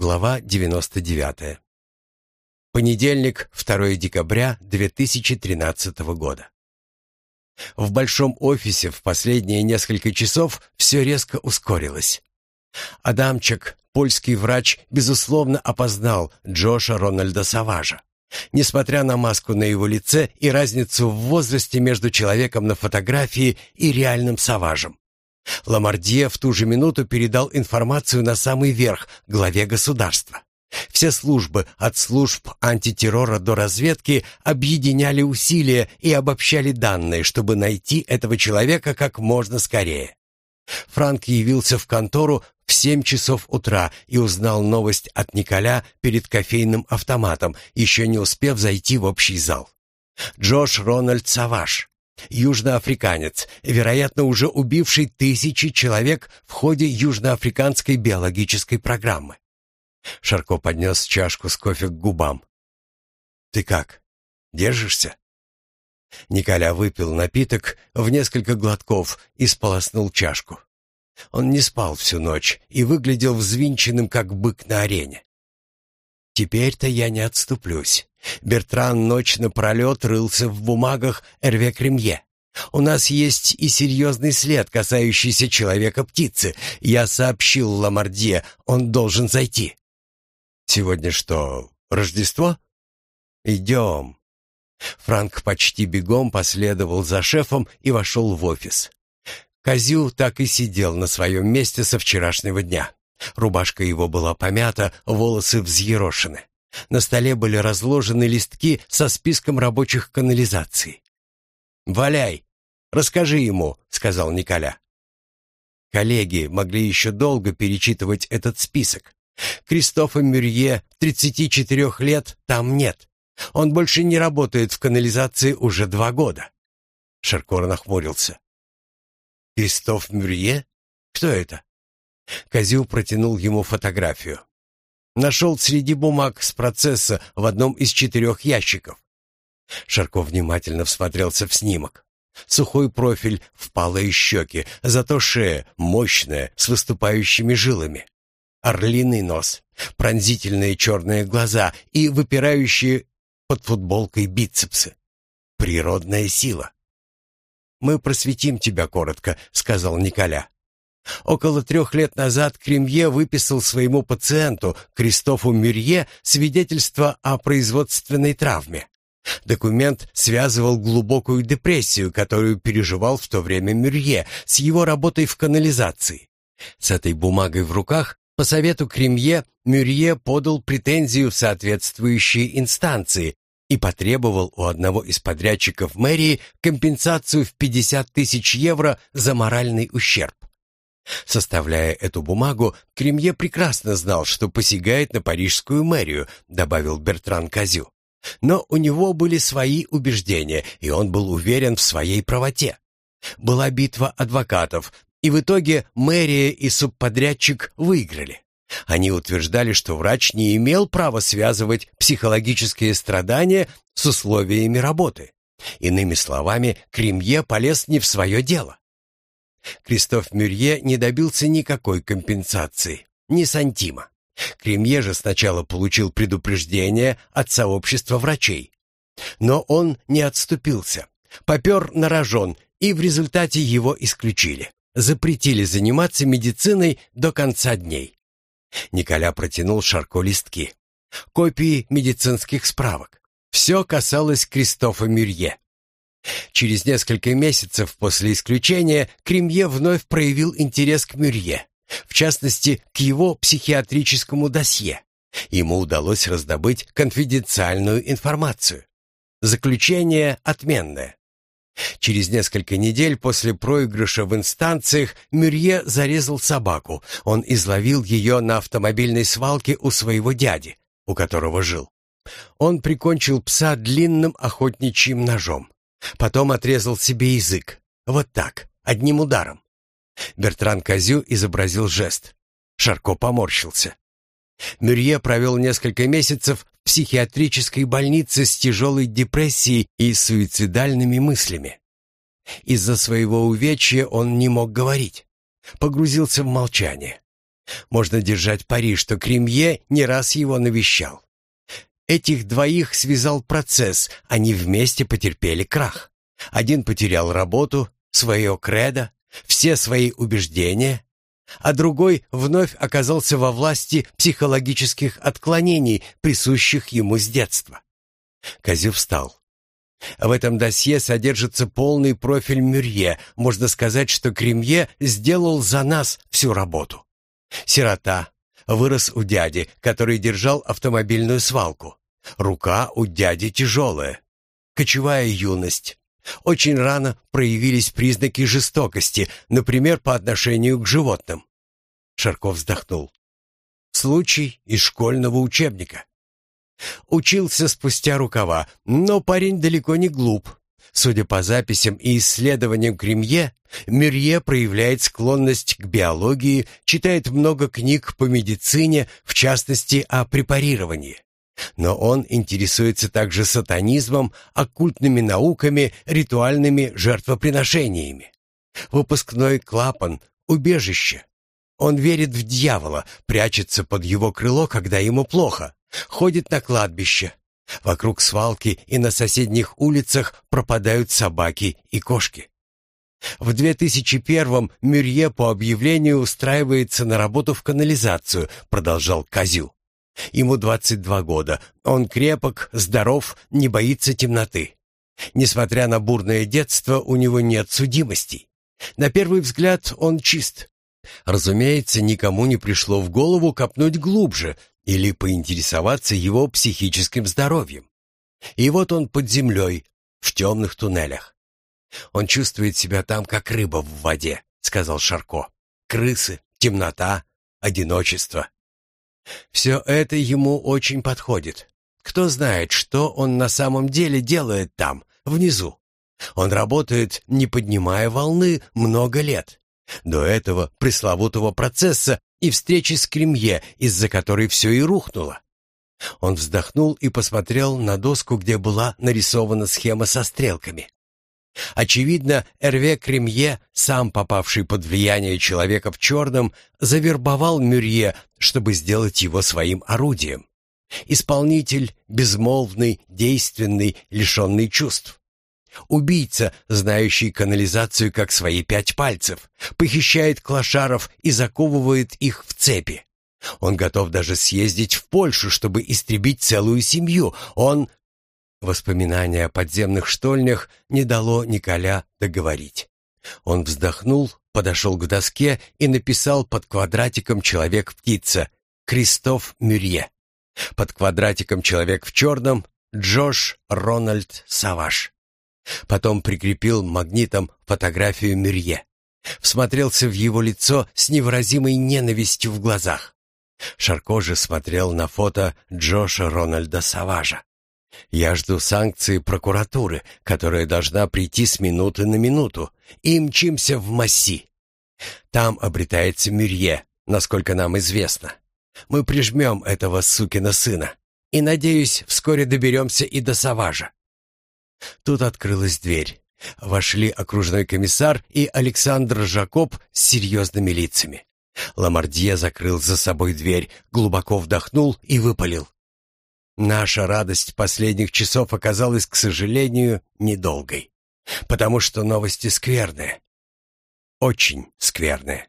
Глава 99. Понедельник, 2 декабря 2013 года. В большом офисе в последние несколько часов все резко ускорилось. Адамчик, польский врач, безусловно опознал Джоша Рональда Саважа. Несмотря на маску на его лице и разницу в возрасте между человеком на фотографии и реальным Саважем. Ламардье в ту же минуту передал информацию на самый верх, главе государства. Все службы, от служб антитеррора до разведки, объединяли усилия и обобщали данные, чтобы найти этого человека как можно скорее. Франк явился в контору в семь часов утра и узнал новость от Николя перед кофейным автоматом, еще не успев зайти в общий зал. Джош Рональд Саваш, южноафриканец, вероятно, уже убивший тысячи человек в ходе южноафриканской биологической программы. Шарко поднес чашку с кофе к губам. «Ты как? Держишься?» Николя выпил напиток в несколько глотков и сполоснул чашку. Он не спал всю ночь и выглядел взвинченным, как бык на арене. «Теперь-то я не отступлюсь. Бертран ночь напролет рылся в бумагах Эрве Кремье. У нас есть и серьезный след, касающийся человека-птицы. Я сообщил Ламардье, он должен зайти». «Сегодня что, Рождество?» «Идем». Франк почти бегом последовал за шефом и вошел в офис. Козю так и сидел на своем месте со вчерашнего дня. Рубашка его была помята, волосы взъерошены. На столе были разложены листки со списком рабочих канализаций. «Валяй! Расскажи ему», — сказал Николя. Коллеги могли еще долго перечитывать этот список. Кристофа Мюрье, 34 лет, там нет. Он больше не работает в канализации уже два года. Шаркор нахмурился. Кристоф Мюрье? Кто это? Козю протянул ему фотографию. Нашел среди бумаг с процесса в одном из четырех ящиков. Шарков внимательно всмотрелся в снимок. Сухой профиль, впалые щеки, зато шея мощная, с выступающими жилами. Орлиный нос, пронзительные черные глаза и выпирающие под футболкой бицепсы. Природная сила. «Мы просветим тебя коротко», — сказал Николя. Около трех лет назад Кремье выписал своему пациенту, Кристофу Мюрье, свидетельство о производственной травме. Документ связывал глубокую депрессию, которую переживал в то время Мюрье, с его работой в канализации. С этой бумагой в руках, по совету Кремье, Мюрье подал претензию в соответствующие инстанции и потребовал у одного из подрядчиков мэрии компенсацию в 50 тысяч евро за моральный ущерб. Составляя эту бумагу, Кремье прекрасно знал, что посягает на парижскую мэрию, добавил Бертран Казю. Но у него были свои убеждения, и он был уверен в своей правоте. Была битва адвокатов, и в итоге мэрия и субподрядчик выиграли. Они утверждали, что врач не имел права связывать психологические страдания с условиями работы. Иными словами, Кремье полез не в свое дело. Кристоф Мюрье не добился никакой компенсации, ни сантима. Кремье же сначала получил предупреждение от сообщества врачей. Но он не отступился, попер на рожон, и в результате его исключили. Запретили заниматься медициной до конца дней. Николя протянул Шарко листки. Копии медицинских справок. Все касалось Кристофа Мюрье. Через несколько месяцев после исключения Кремье вновь проявил интерес к Мюрье, в частности, к его психиатрическому досье. Ему удалось раздобыть конфиденциальную информацию. Заключение отменное. Через несколько недель после проигрыша в инстанциях Мюрье зарезал собаку. Он изловил ее на автомобильной свалке у своего дяди, у которого жил. Он прикончил пса длинным охотничьим ножом. Потом отрезал себе язык. Вот так, одним ударом. Бертран Козю изобразил жест. Шарко поморщился. Мюрье провел несколько месяцев в психиатрической больнице с тяжелой депрессией и суицидальными мыслями. Из-за своего увечья он не мог говорить. Погрузился в молчание. Можно держать пари, что Кремье не раз его навещал. Этих двоих связал процесс, они вместе потерпели крах. Один потерял работу, свое кредо, все свои убеждения, а другой вновь оказался во власти психологических отклонений, присущих ему с детства. Козю встал. В этом досье содержится полный профиль Мюрье. Можно сказать, что Кремье сделал за нас всю работу. Сирота. Вырос у дяди, который держал автомобильную свалку. Рука у дяди тяжелая. Кочевая юность. Очень рано проявились признаки жестокости, например, по отношению к животным. Шарков вздохнул. Случай из школьного учебника. Учился спустя рукава, но парень далеко не глуп. Судя по записям и исследованиям Кремье, Мюрье проявляет склонность к биологии, читает много книг по медицине, в частности о препарировании. Но он интересуется также сатанизмом, оккультными науками, ритуальными жертвоприношениями. Выпускной клапан — убежище. Он верит в дьявола, прячется под его крыло, когда ему плохо, ходит на кладбище. Вокруг свалки и на соседних улицах пропадают собаки и кошки. В 2001-м Мюрье по объявлению устраивается на работу в канализацию, продолжал Козю. Ему 22 года. Он крепок, здоров, не боится темноты. Несмотря на бурное детство, у него нет судимостей. На первый взгляд он чист. Разумеется, никому не пришло в голову копнуть глубже или поинтересоваться его психическим здоровьем. И вот он под землей, в темных туннелях. «Он чувствует себя там, как рыба в воде», — сказал Шарко. «Крысы, темнота, одиночество. Все это ему очень подходит. Кто знает, что он на самом деле делает там, внизу. Он работает, не поднимая волны, много лет. До этого пресловутого процесса и встречи с Кремье, из-за которой все и рухнуло. Он вздохнул и посмотрел на доску, где была нарисована схема со стрелками. Очевидно, Эрве Кремье, сам попавший под влияние человека в черном, завербовал Мюрье, чтобы сделать его своим орудием. Исполнитель безмолвный, действенный, лишенный чувств. Убийца, знающий канализацию как свои пять пальцев, похищает клошаров и заковывает их в цепи. Он готов даже съездить в Польшу, чтобы истребить целую семью. Он Воспоминание о подземных штольнях не дало Николя договорить. Он вздохнул, подошел к доске и написал под квадратиком «Человек-птица» Кристоф Мюрье. Под квадратиком «Человек в черном» Джош Рональд Саваш. Потом прикрепил магнитом фотографию Мюрье. Всмотрелся в его лицо с невыразимой ненавистью в глазах. Шарко же смотрел на фото Джоша Рональда Саважа. Я жду санкции прокуратуры, которая должна прийти с минуты на минуту, и мчимся в Масси. Там обретается Мюрье, насколько нам известно. Мы прижмем этого сукина сына, и, надеюсь, вскоре доберемся и до Саважа. Тут открылась дверь. Вошли окружной комиссар и Александр Жакоб с серьезными лицами. Ламардье закрыл за собой дверь, глубоко вдохнул и выпалил. Наша радость последних часов оказалась, к сожалению, недолгой, потому что новости скверные. Очень скверные.